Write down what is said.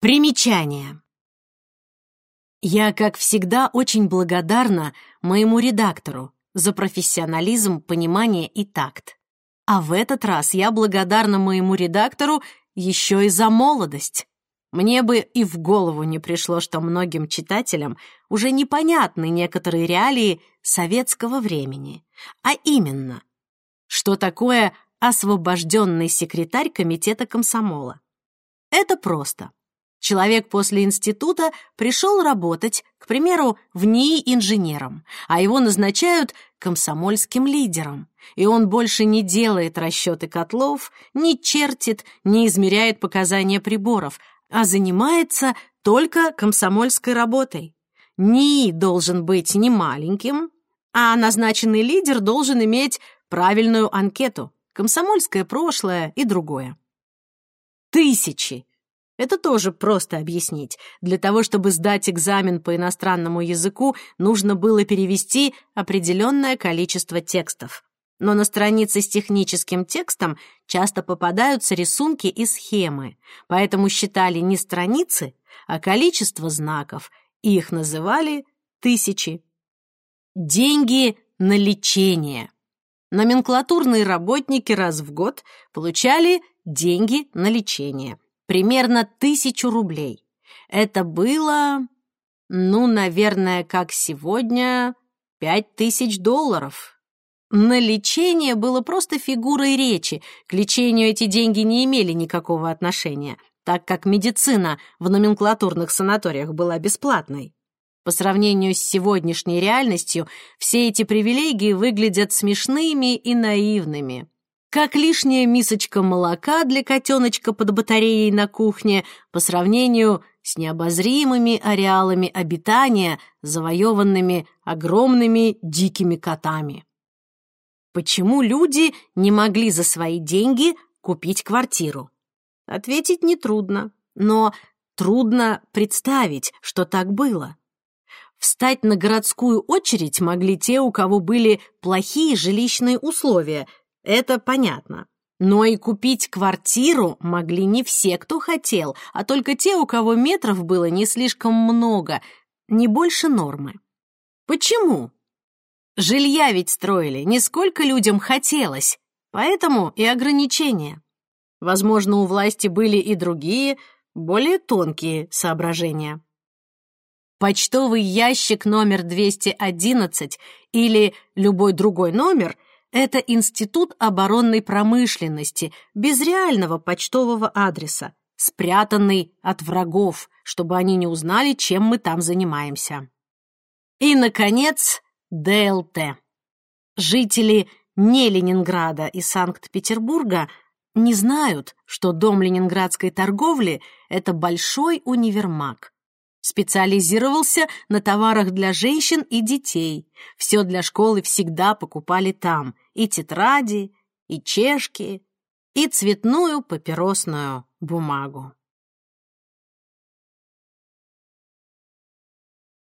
Примечание. Я, как всегда, очень благодарна моему редактору за профессионализм, понимание и такт. А в этот раз я благодарна моему редактору еще и за молодость. Мне бы и в голову не пришло, что многим читателям уже непонятны некоторые реалии советского времени. А именно, что такое освобожденный секретарь комитета комсомола. Это просто. Человек после института пришел работать, к примеру, в НИИ инженером, а его назначают комсомольским лидером, и он больше не делает расчеты котлов, не чертит, не измеряет показания приборов, а занимается только комсомольской работой. НИИ должен быть не маленьким, а назначенный лидер должен иметь правильную анкету, комсомольское прошлое и другое. Тысячи это тоже просто объяснить. Для того, чтобы сдать экзамен по иностранному языку, нужно было перевести определенное количество текстов. Но на странице с техническим текстом часто попадаются рисунки и схемы, поэтому считали не страницы, а количество знаков, и их называли тысячи. Деньги на лечение. Номенклатурные работники раз в год получали деньги на лечение примерно тысячу рублей. Это было, ну, наверное, как сегодня, пять тысяч долларов. На лечение было просто фигурой речи, к лечению эти деньги не имели никакого отношения, так как медицина в номенклатурных санаториях была бесплатной. По сравнению с сегодняшней реальностью, все эти привилегии выглядят смешными и наивными как лишняя мисочка молока для котеночка под батареей на кухне по сравнению с необозримыми ареалами обитания, завоеванными огромными дикими котами. Почему люди не могли за свои деньги купить квартиру? Ответить нетрудно, но трудно представить, что так было. Встать на городскую очередь могли те, у кого были плохие жилищные условия – это понятно. Но и купить квартиру могли не все, кто хотел, а только те, у кого метров было не слишком много, не больше нормы. Почему? Жилья ведь строили, не сколько людям хотелось, поэтому и ограничения. Возможно, у власти были и другие, более тонкие соображения. Почтовый ящик номер 211 или любой другой номер — это Институт оборонной промышленности, без реального почтового адреса, спрятанный от врагов, чтобы они не узнали, чем мы там занимаемся. И, наконец, ДЛТ. Жители не Ленинграда и Санкт-Петербурга не знают, что дом ленинградской торговли — это большой универмаг, Специализировался на товарах для женщин и детей. Все для школы всегда покупали там. И тетради, и чешки, и цветную папиросную бумагу.